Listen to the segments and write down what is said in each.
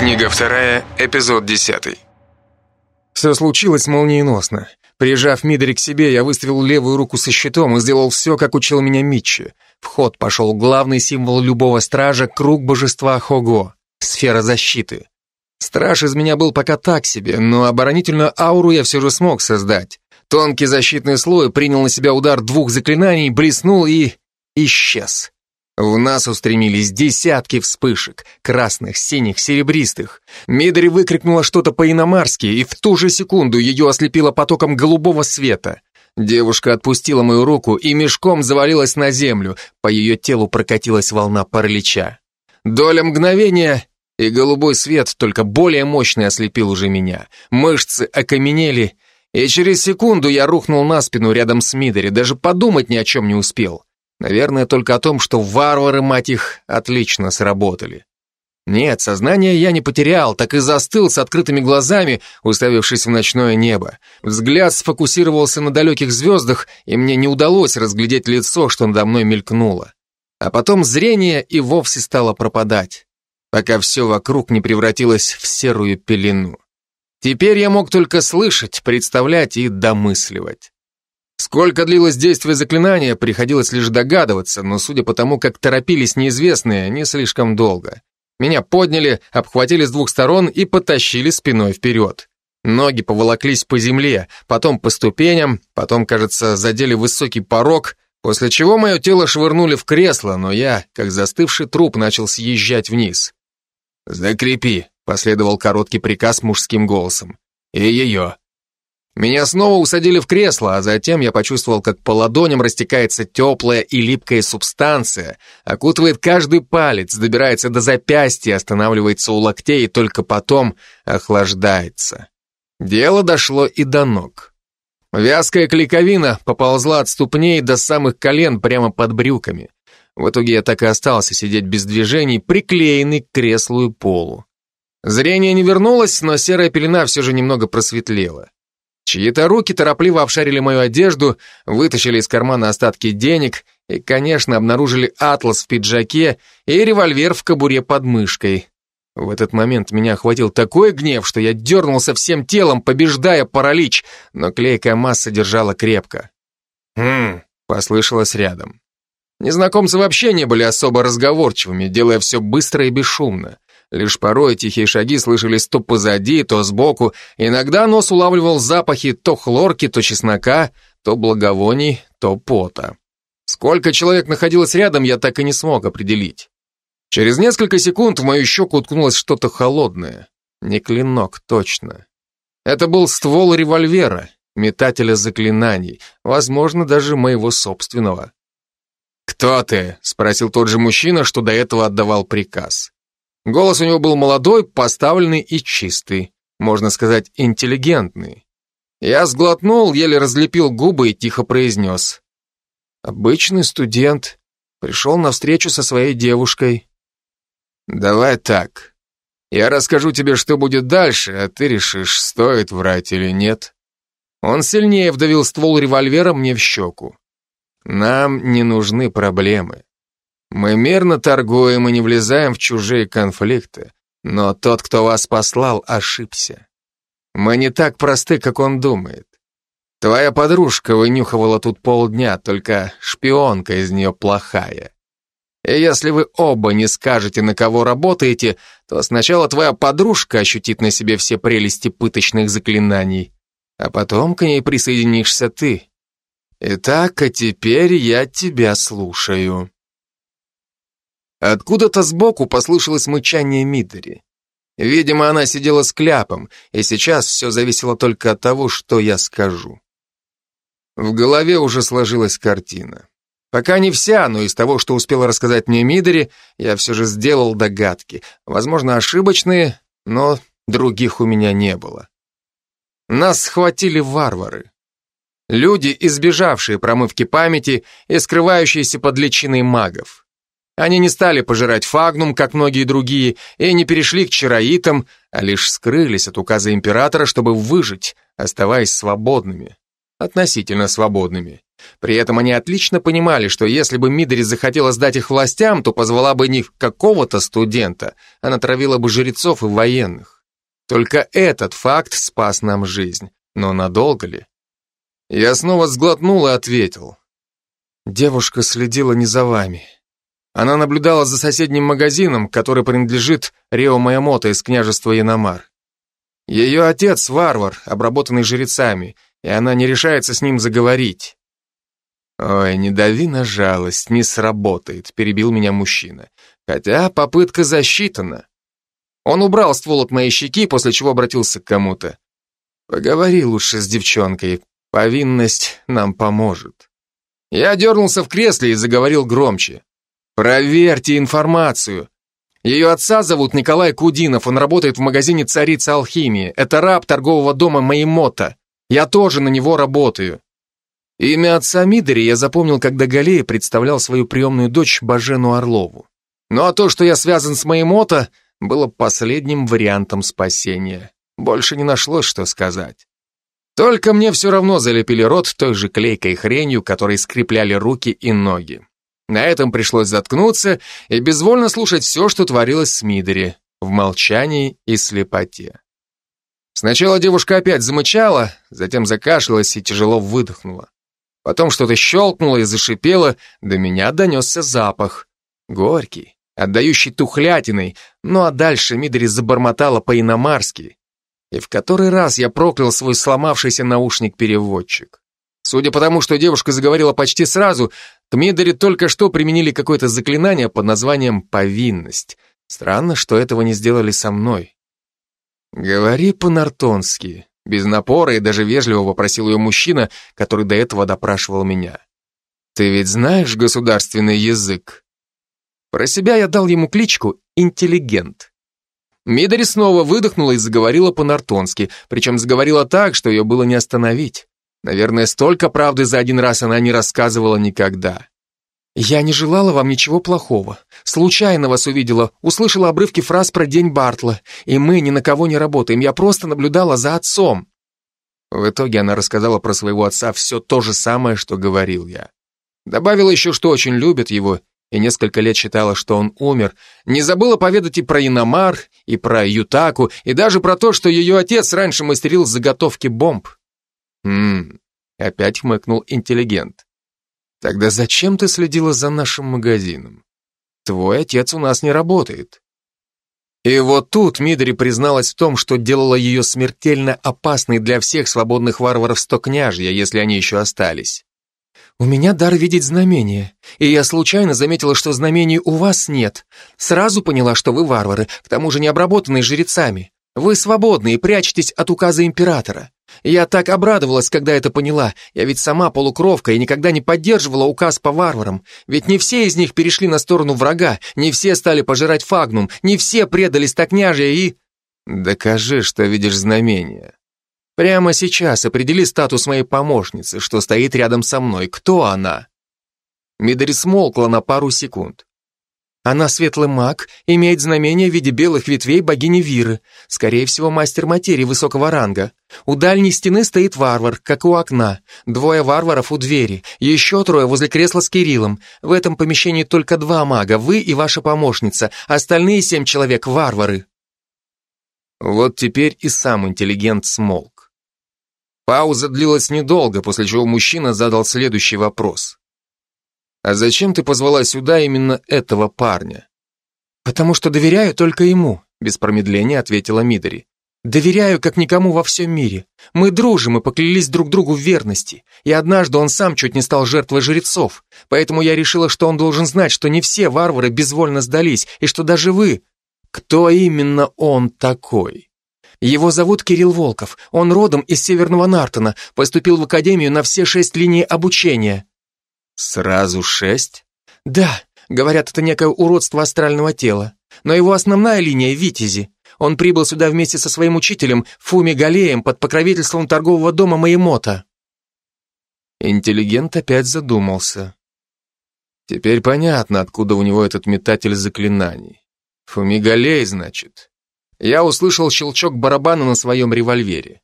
Книга вторая, эпизод десятый. Все случилось молниеносно. Прижав Мидори к себе, я выставил левую руку со щитом и сделал все, как учил меня Митчи. В ход пошел главный символ любого стража — круг божества Хого, сфера защиты. Страж из меня был пока так себе, но оборонительную ауру я все же смог создать. Тонкий защитный слой принял на себя удар двух заклинаний, блеснул и... исчез. В нас устремились десятки вспышек, красных, синих, серебристых. Мидори выкрикнула что-то по-иномарски, и в ту же секунду ее ослепило потоком голубого света. Девушка отпустила мою руку и мешком завалилась на землю, по ее телу прокатилась волна паралича. Доля мгновения, и голубой свет, только более мощный, ослепил уже меня. Мышцы окаменели, и через секунду я рухнул на спину рядом с Мидори, даже подумать ни о чем не успел. Наверное, только о том, что варвары, мать их, отлично сработали. Нет, сознание я не потерял, так и застыл с открытыми глазами, уставившись в ночное небо. Взгляд сфокусировался на далеких звездах, и мне не удалось разглядеть лицо, что надо мной мелькнуло. А потом зрение и вовсе стало пропадать, пока все вокруг не превратилось в серую пелену. Теперь я мог только слышать, представлять и домысливать. Сколько длилось действие заклинания, приходилось лишь догадываться, но судя по тому, как торопились неизвестные, не слишком долго. Меня подняли, обхватили с двух сторон и потащили спиной вперед. Ноги поволоклись по земле, потом по ступеням, потом, кажется, задели высокий порог, после чего мое тело швырнули в кресло, но я, как застывший труп, начал съезжать вниз. «Закрепи», — последовал короткий приказ мужским голосом. «И ее». Меня снова усадили в кресло, а затем я почувствовал, как по ладоням растекается теплая и липкая субстанция, окутывает каждый палец, добирается до запястья, останавливается у локтей и только потом охлаждается. Дело дошло и до ног. Вязкая клейковина поползла от ступней до самых колен прямо под брюками. В итоге я так и остался сидеть без движений, приклеенный к креслу и полу. Зрение не вернулось, но серая пелена все же немного просветлела. Чьи-то руки торопливо обшарили мою одежду, вытащили из кармана остатки денег и, конечно, обнаружили атлас в пиджаке и револьвер в кобуре под мышкой. В этот момент меня охватил такой гнев, что я дернулся всем телом, побеждая паралич, но клейкая масса держала крепко. «Хм», — послышалось рядом. Незнакомцы вообще не были особо разговорчивыми, делая все быстро и бесшумно. Лишь порой тихие шаги слышались то позади, то сбоку. Иногда нос улавливал запахи то хлорки, то чеснока, то благовоний, то пота. Сколько человек находилось рядом, я так и не смог определить. Через несколько секунд в мою щеку уткнулось что-то холодное. Не клинок, точно. Это был ствол револьвера, метателя заклинаний, возможно, даже моего собственного. «Кто ты?» — спросил тот же мужчина, что до этого отдавал приказ. Голос у него был молодой, поставленный и чистый, можно сказать, интеллигентный. Я сглотнул, еле разлепил губы и тихо произнес. Обычный студент, пришел на встречу со своей девушкой. Давай так. Я расскажу тебе, что будет дальше, а ты решишь, стоит врать или нет. Он сильнее вдавил ствол револьвера мне в щеку. Нам не нужны проблемы. Мы мирно торгуем и не влезаем в чужие конфликты, но тот, кто вас послал, ошибся. Мы не так просты, как он думает. Твоя подружка вынюхивала тут полдня, только шпионка из нее плохая. И если вы оба не скажете, на кого работаете, то сначала твоя подружка ощутит на себе все прелести пыточных заклинаний, а потом к ней присоединишься ты. Итак, а теперь я тебя слушаю. Откуда-то сбоку послышалось мычание Мидори. Видимо, она сидела с кляпом, и сейчас все зависело только от того, что я скажу. В голове уже сложилась картина. Пока не вся, но из того, что успела рассказать мне Мидори, я все же сделал догадки. Возможно, ошибочные, но других у меня не было. Нас схватили варвары. Люди, избежавшие промывки памяти и скрывающиеся под личиной магов. Они не стали пожирать фагнум, как многие другие, и не перешли к чароитам, а лишь скрылись от указа императора, чтобы выжить, оставаясь свободными. Относительно свободными. При этом они отлично понимали, что если бы Мидори захотела сдать их властям, то позвала бы не какого-то студента, а натравила бы жрецов и военных. Только этот факт спас нам жизнь. Но надолго ли? Я снова сглотнул и ответил. Девушка следила не за вами. Она наблюдала за соседним магазином, который принадлежит Рио Майамото из княжества Яномар. Ее отец — варвар, обработанный жрецами, и она не решается с ним заговорить. «Ой, не дави на жалость, не сработает», — перебил меня мужчина. Хотя попытка засчитана. Он убрал ствол от моей щеки, после чего обратился к кому-то. «Поговори лучше с девчонкой, повинность нам поможет». Я дернулся в кресле и заговорил громче. «Проверьте информацию. Ее отца зовут Николай Кудинов, он работает в магазине «Царица алхимии». Это раб торгового дома Маимота. Я тоже на него работаю». Имя отца Мидори я запомнил, когда Галея представлял свою приемную дочь Бажену Орлову. Ну а то, что я связан с Маимота, было последним вариантом спасения. Больше не нашлось, что сказать. Только мне все равно залепили рот той же клейкой хренью, которой скрепляли руки и ноги. На этом пришлось заткнуться и безвольно слушать все, что творилось с Мидори, в молчании и слепоте. Сначала девушка опять замычала, затем закашлялась и тяжело выдохнула. Потом что-то щелкнуло и зашипело, до меня донесся запах. Горький, отдающий тухлятиной, ну а дальше Мидори забормотала по-иномарски. И в который раз я проклял свой сломавшийся наушник-переводчик. Судя по тому, что девушка заговорила почти сразу, к Мидори только что применили какое-то заклинание под названием «повинность». Странно, что этого не сделали со мной. «Говори по-нартонски», — без напора и даже вежливо попросил ее мужчина, который до этого допрашивал меня. «Ты ведь знаешь государственный язык?» Про себя я дал ему кличку «интеллигент». Мидори снова выдохнула и заговорила по-нартонски, причем заговорила так, что ее было не остановить. Наверное, столько правды за один раз она не рассказывала никогда. «Я не желала вам ничего плохого. Случайно вас увидела, услышала обрывки фраз про день Бартла, и мы ни на кого не работаем, я просто наблюдала за отцом». В итоге она рассказала про своего отца все то же самое, что говорил я. Добавила еще, что очень любит его и несколько лет считала, что он умер, не забыла поведать и про Иномар, и про Ютаку, и даже про то, что ее отец раньше мастерил заготовки бомб. «Хм...» — опять хмыкнул интеллигент. «Тогда зачем ты следила за нашим магазином? Твой отец у нас не работает». И вот тут Мидри призналась в том, что делала ее смертельно опасной для всех свободных варваров Стокняжья, если они еще остались. «У меня дар видеть знамения, и я случайно заметила, что знамений у вас нет. Сразу поняла, что вы варвары, к тому же не обработанные жрецами. Вы свободны и прячетесь от указа императора. Я так обрадовалась, когда это поняла. Я ведь сама полукровка и никогда не поддерживала указ по варварам. Ведь не все из них перешли на сторону врага, не все стали пожирать фагнум, не все предались так княжья и... Докажи, что видишь знамения. Прямо сейчас определи статус моей помощницы, что стоит рядом со мной. Кто она? Мидори смолкла на пару секунд. Она светлый маг, имеет знамение в виде белых ветвей богини Виры, скорее всего, мастер материи высокого ранга. У дальней стены стоит варвар, как у окна. Двое варваров у двери, еще трое возле кресла с Кириллом. В этом помещении только два мага, вы и ваша помощница, остальные семь человек — варвары. Вот теперь и сам интеллигент смолк. Пауза длилась недолго, после чего мужчина задал следующий вопрос. «А зачем ты позвала сюда именно этого парня?» «Потому что доверяю только ему», — без промедления ответила Мидори. «Доверяю, как никому во всем мире. Мы дружим и поклялись друг другу в верности. И однажды он сам чуть не стал жертвой жрецов. Поэтому я решила, что он должен знать, что не все варвары безвольно сдались, и что даже вы... Кто именно он такой?» Его зовут Кирилл Волков. Он родом из Северного Нартона, поступил в академию на все шесть линий обучения». «Сразу шесть?» «Да, говорят, это некое уродство астрального тела. Но его основная линия — Витязи. Он прибыл сюда вместе со своим учителем Фуми Галеем под покровительством торгового дома Маемота». Интеллигент опять задумался. Теперь понятно, откуда у него этот метатель заклинаний. Фумигалей, значит я услышал щелчок барабана на своем револьвере.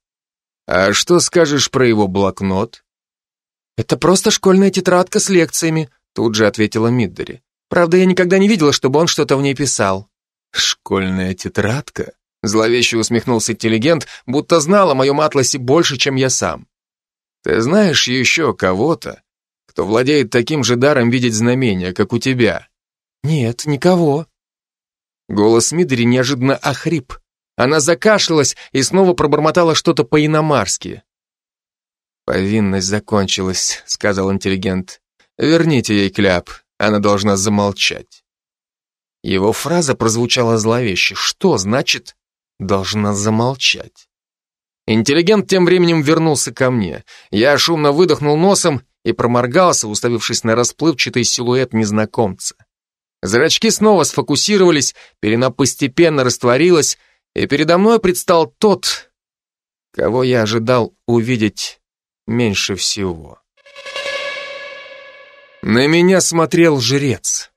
«А что скажешь про его блокнот?» «Это просто школьная тетрадка с лекциями», тут же ответила Миддери. «Правда, я никогда не видела, чтобы он что-то в ней писал». «Школьная тетрадка?» Зловеще усмехнулся интеллигент, будто знал о моем атласе больше, чем я сам. «Ты знаешь еще кого-то, кто владеет таким же даром видеть знамения, как у тебя?» «Нет, никого». Голос Мидери неожиданно охрип. Она закашлялась и снова пробормотала что-то по-иномарски. «Повинность закончилась», — сказал интеллигент. «Верните ей кляп, она должна замолчать». Его фраза прозвучала зловеще. Что значит «должна замолчать»? Интеллигент тем временем вернулся ко мне. Я шумно выдохнул носом и проморгался, уставившись на расплывчатый силуэт незнакомца. Зрачки снова сфокусировались, пелена постепенно растворилась, и передо мной предстал тот, кого я ожидал увидеть меньше всего. На меня смотрел жрец.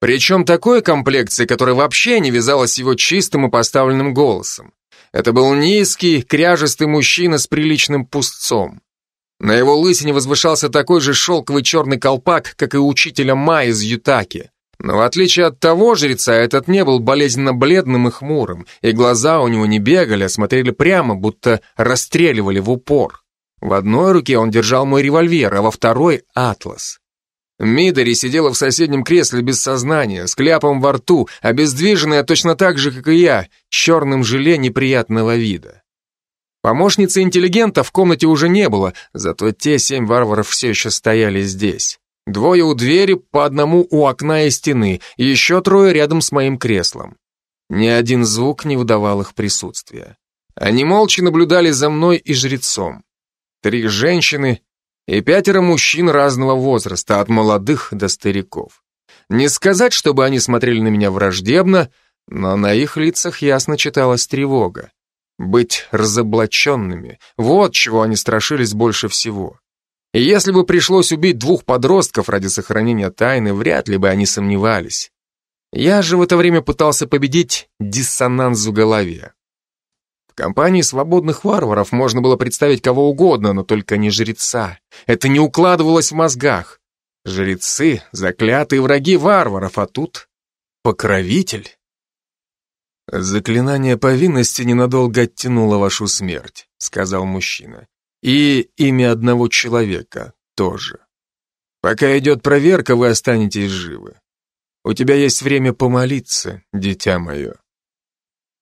Причем такой комплекции, которая вообще не вязалась его чистым и поставленным голосом. Это был низкий, кряжестый мужчина с приличным пустцом. На его лысине возвышался такой же шелковый черный колпак, как и учителя Ма из Ютаки. Но в отличие от того жреца, этот не был болезненно бледным и хмурым, и глаза у него не бегали, а смотрели прямо, будто расстреливали в упор. В одной руке он держал мой револьвер, а во второй — атлас. Мидори сидела в соседнем кресле без сознания, с кляпом во рту, обездвиженная точно так же, как и я, черным желе неприятного вида. Помощницы интеллигента в комнате уже не было, зато те семь варваров все еще стояли здесь. Двое у двери, по одному у окна и стены, еще трое рядом с моим креслом. Ни один звук не выдавал их присутствия. Они молча наблюдали за мной и жрецом. Три женщины и пятеро мужчин разного возраста, от молодых до стариков. Не сказать, чтобы они смотрели на меня враждебно, но на их лицах ясно читалась тревога. Быть разоблаченными — вот чего они страшились больше всего. И если бы пришлось убить двух подростков ради сохранения тайны, вряд ли бы они сомневались. Я же в это время пытался победить диссонанс в голове компании свободных варваров можно было представить кого угодно, но только не жреца. Это не укладывалось в мозгах. Жрецы — заклятые враги варваров, а тут покровитель. «Заклинание повинности ненадолго оттянуло вашу смерть», — сказал мужчина. «И имя одного человека тоже. Пока идет проверка, вы останетесь живы. У тебя есть время помолиться, дитя мое».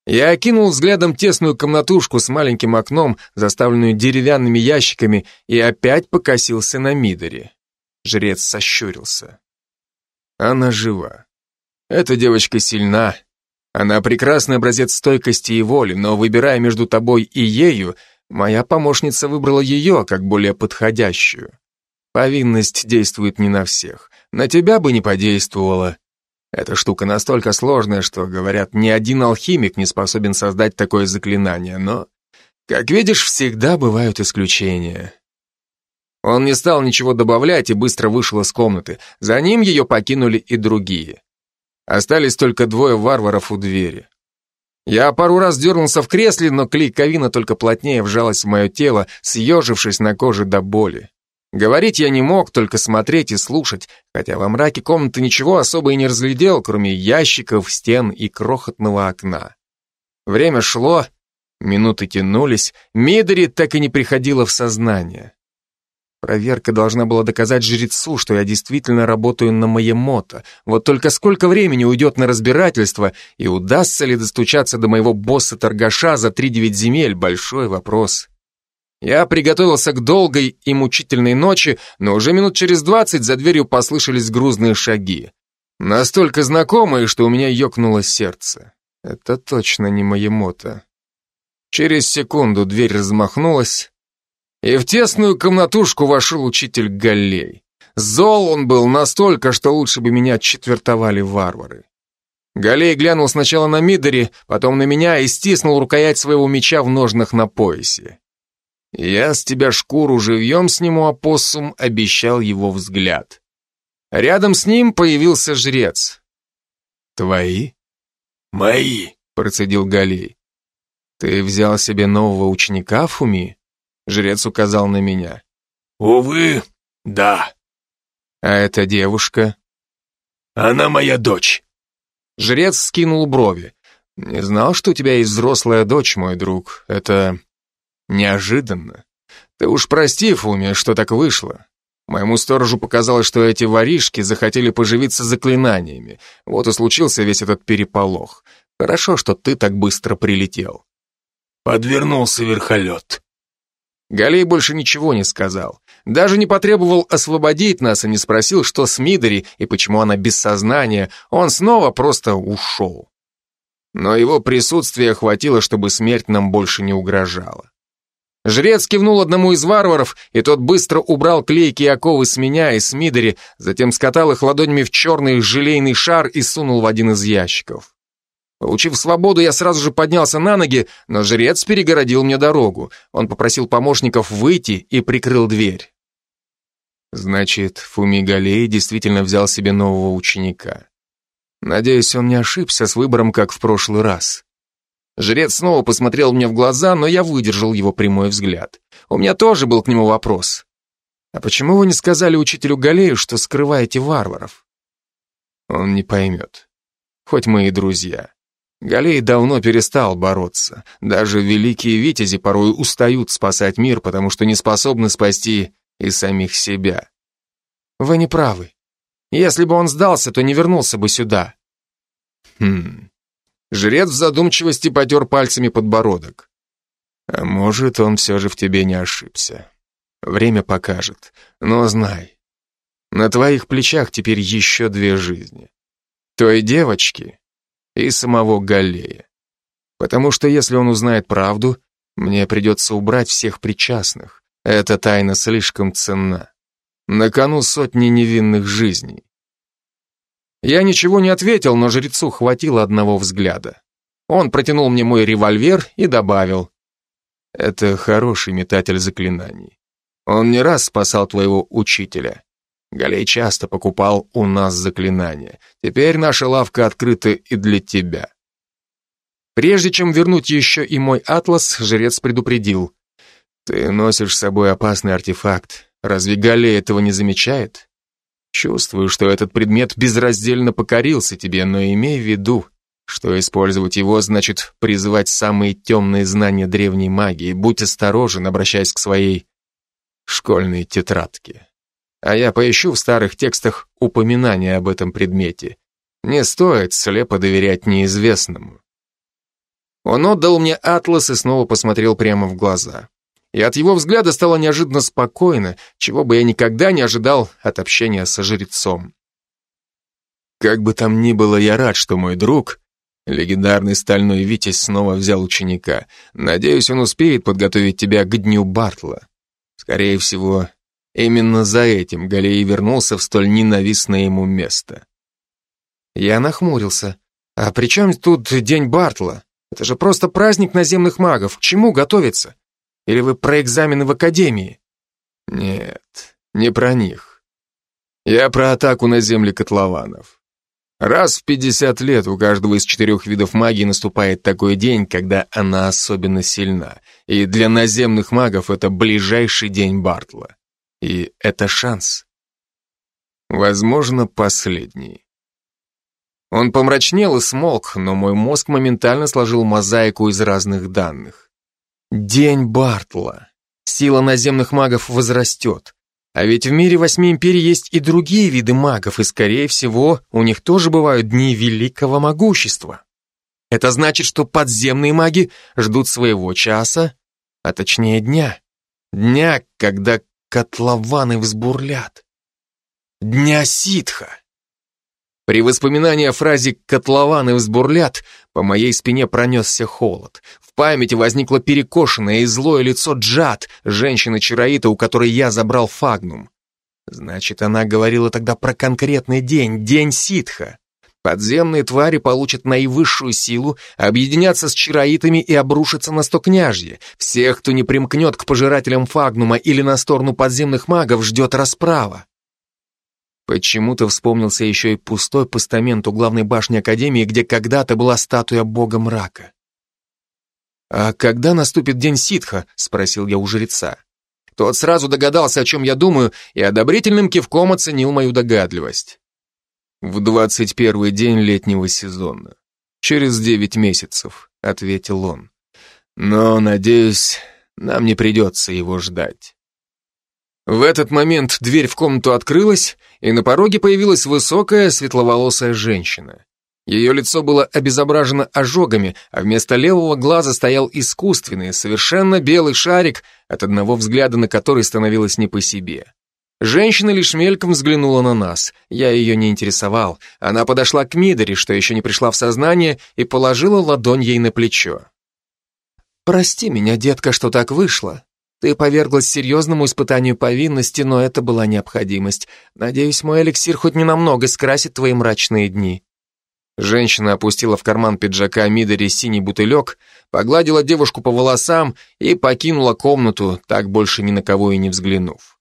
Я окинул взглядом тесную комнатушку с маленьким окном, заставленную деревянными ящиками, и опять покосился на Мидоре. Жрец сощурился. Она жива. Эта девочка сильна. Она прекрасный образец стойкости и воли, но выбирая между тобой и ею, моя помощница выбрала ее как более подходящую. Повинность действует не на всех. На тебя бы не подействовала, эта штука настолько сложная, что, говорят, ни один алхимик не способен создать такое заклинание, но, как видишь, всегда бывают исключения. Он не стал ничего добавлять и быстро вышел из комнаты. За ним ее покинули и другие. Остались только двое варваров у двери. Я пару раз дернулся в кресле, но клейковина только плотнее вжалась в мое тело, съежившись на коже до боли. Говорить я не мог, только смотреть и слушать, хотя во мраке комнаты ничего особо и не разглядел, кроме ящиков, стен и крохотного окна. Время шло, минуты тянулись, Мидори так и не приходила в сознание. Проверка должна была доказать жрецу, что я действительно работаю на Маемото. Вот только сколько времени уйдет на разбирательство, и удастся ли достучаться до моего босса-торгаша за три девять земель, большой вопрос. Я приготовился к долгой и мучительной ночи, но уже минут через двадцать за дверью послышались грузные шаги. Настолько знакомые, что у меня ёкнуло сердце. Это точно не Маемото. Через секунду дверь размахнулась, и в тесную комнатушку вошел учитель Галлей. Зол он был настолько, что лучше бы меня четвертовали варвары. Галей глянул сначала на Мидори, потом на меня и стиснул рукоять своего меча в ножнах на поясе. Я с тебя шкуру живьем сниму, опоссум, обещал его взгляд. Рядом с ним появился жрец. Твои? Мои, процедил Галей. Ты взял себе нового ученика, Фуми? Жрец указал на меня. Увы, Да. А эта девушка? Она моя дочь. Жрец скинул брови. Не знал, что у тебя есть взрослая дочь, мой друг. Это неожиданно. Ты уж прости, Фуми, что так вышло. Моему сторожу показалось, что эти воришки захотели поживиться заклинаниями. Вот и случился весь этот переполох. Хорошо, что ты так быстро прилетел. Подвернулся верхолет. Галей больше ничего не сказал. Даже не потребовал освободить нас и не спросил, что с Мидори и почему она без сознания. Он снова просто ушел. Но его присутствия хватило, чтобы смерть нам больше не угрожала. Жрец кивнул одному из варваров, и тот быстро убрал клейкие оковы с меня и с Мидори, затем скатал их ладонями в черный желейный шар и сунул в один из ящиков. Получив свободу, я сразу же поднялся на ноги, но жрец перегородил мне дорогу. Он попросил помощников выйти и прикрыл дверь. Значит, Фумигалей действительно взял себе нового ученика. Надеюсь, он не ошибся с выбором, как в прошлый раз. Жрец снова посмотрел мне в глаза, но я выдержал его прямой взгляд. У меня тоже был к нему вопрос. А почему вы не сказали учителю Галею, что скрываете варваров? Он не поймет. Хоть мы и друзья. Галей давно перестал бороться. Даже великие витязи порой устают спасать мир, потому что не способны спасти и самих себя. Вы не правы. Если бы он сдался, то не вернулся бы сюда. Хм, Жрец в задумчивости потер пальцами подбородок. А может, он все же в тебе не ошибся. Время покажет. Но знай, на твоих плечах теперь еще две жизни. Той девочки и самого Галлея. Потому что если он узнает правду, мне придется убрать всех причастных. Эта тайна слишком ценна. На кону сотни невинных жизней. Я ничего не ответил, но жрецу хватило одного взгляда. Он протянул мне мой револьвер и добавил. «Это хороший метатель заклинаний. Он не раз спасал твоего учителя. Галей часто покупал у нас заклинания. Теперь наша лавка открыта и для тебя». Прежде чем вернуть еще и мой атлас, жрец предупредил. «Ты носишь с собой опасный артефакт. Разве Галей этого не замечает?» Чувствую, что этот предмет безраздельно покорился тебе, но имей в виду, что использовать его значит призывать самые темные знания древней магии. Будь осторожен, обращаясь к своей школьной тетрадке. А я поищу в старых текстах упоминания об этом предмете. Не стоит слепо доверять неизвестному. Он отдал мне атлас и снова посмотрел прямо в глаза и от его взгляда стало неожиданно спокойно, чего бы я никогда не ожидал от общения со жрецом. Как бы там ни было, я рад, что мой друг, легендарный стальной Витязь, снова взял ученика. Надеюсь, он успеет подготовить тебя к дню Бартла. Скорее всего, именно за этим Галей вернулся в столь ненавистное ему место. Я нахмурился. А при чем тут день Бартла? Это же просто праздник наземных магов. К чему готовиться? Или вы про экзамены в академии? Нет, не про них. Я про атаку на земли котлованов. Раз в 50 лет у каждого из четырех видов магии наступает такой день, когда она особенно сильна. И для наземных магов это ближайший день Бартла. И это шанс. Возможно, последний. Он помрачнел и смолк, но мой мозг моментально сложил мозаику из разных данных. День Бартла. Сила наземных магов возрастет. А ведь в мире восьми империй есть и другие виды магов, и, скорее всего, у них тоже бывают дни великого могущества. Это значит, что подземные маги ждут своего часа, а точнее дня. Дня, когда котлованы взбурлят. Дня ситха. При воспоминании о фразе «котлованы взбурлят» по моей спине пронесся холод. В памяти возникло перекошенное и злое лицо Джад, женщины-чароита, у которой я забрал фагнум. Значит, она говорила тогда про конкретный день, день ситха. Подземные твари получат наивысшую силу, объединятся с чароитами и обрушатся на стокняжье. Всех, кто не примкнет к пожирателям фагнума или на сторону подземных магов, ждет расправа. Почему-то вспомнился еще и пустой постамент у главной башни Академии, где когда-то была статуя бога мрака. «А когда наступит день ситха?» — спросил я у жреца. Тот сразу догадался, о чем я думаю, и одобрительным кивком оценил мою догадливость. В двадцать первый день летнего сезона. Через девять месяцев, ответил он. Но, надеюсь, нам не придется его ждать. В этот момент дверь в комнату открылась, и на пороге появилась высокая, светловолосая женщина. Ее лицо было обезображено ожогами, а вместо левого глаза стоял искусственный, совершенно белый шарик, от одного взгляда на который становилось не по себе. Женщина лишь мельком взглянула на нас. Я ее не интересовал. Она подошла к Мидори, что еще не пришла в сознание, и положила ладонь ей на плечо. «Прости меня, детка, что так вышло. Ты поверглась серьезному испытанию повинности, но это была необходимость. Надеюсь, мой эликсир хоть ненамного скрасит твои мрачные дни». Женщина опустила в карман пиджака Мидори синий бутылек, погладила девушку по волосам и покинула комнату, так больше ни на кого и не взглянув.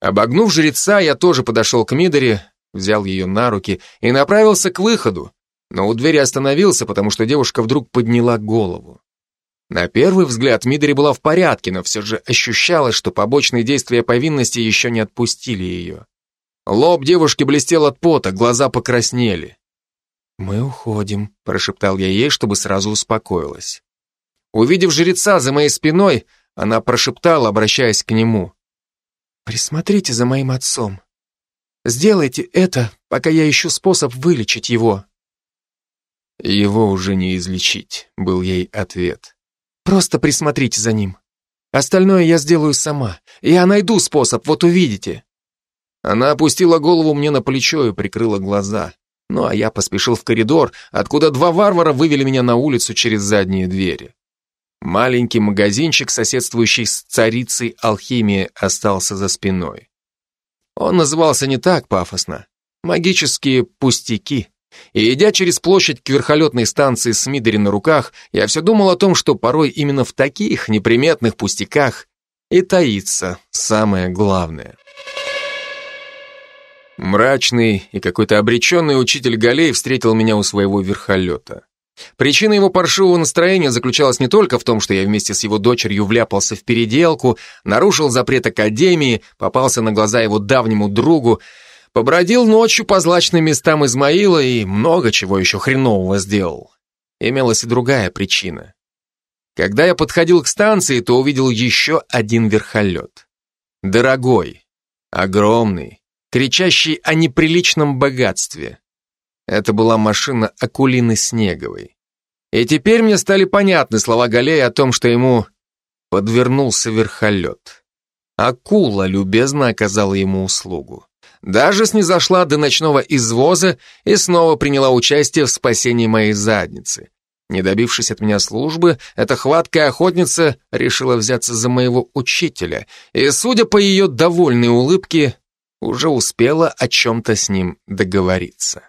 Обогнув жреца, я тоже подошел к Мидори, взял ее на руки и направился к выходу, но у двери остановился, потому что девушка вдруг подняла голову. На первый взгляд Мидори была в порядке, но все же ощущалось, что побочные действия повинности еще не отпустили ее. Лоб девушки блестел от пота, глаза покраснели. «Мы уходим», — прошептал я ей, чтобы сразу успокоилась. Увидев жреца за моей спиной, она прошептала, обращаясь к нему. «Присмотрите за моим отцом. Сделайте это, пока я ищу способ вылечить его». «Его уже не излечить», — был ей ответ. «Просто присмотрите за ним. Остальное я сделаю сама. Я найду способ, вот увидите». Она опустила голову мне на плечо и прикрыла глаза. Ну а я поспешил в коридор, откуда два варвара вывели меня на улицу через задние двери. Маленький магазинчик, соседствующий с царицей алхимии, остался за спиной. Он назывался не так пафосно. Магические пустяки. И идя через площадь к верхолетной станции с Мидори на руках, я все думал о том, что порой именно в таких неприметных пустяках и таится самое главное. Мрачный и какой-то обреченный учитель Галей встретил меня у своего верхолета. Причина его паршивого настроения заключалась не только в том, что я вместе с его дочерью вляпался в переделку, нарушил запрет Академии, попался на глаза его давнему другу, побродил ночью по злачным местам Измаила и много чего еще хренового сделал. Имелась и другая причина. Когда я подходил к станции, то увидел еще один верхолет. Дорогой, огромный, кричащий о неприличном богатстве. Это была машина Акулины Снеговой. И теперь мне стали понятны слова Галея о том, что ему подвернулся верхолет. Акула любезно оказала ему услугу. Даже снизошла до ночного извоза и снова приняла участие в спасении моей задницы. Не добившись от меня службы, эта хваткая охотница решила взяться за моего учителя, и, судя по ее довольной улыбке, уже успела о чем-то с ним договориться.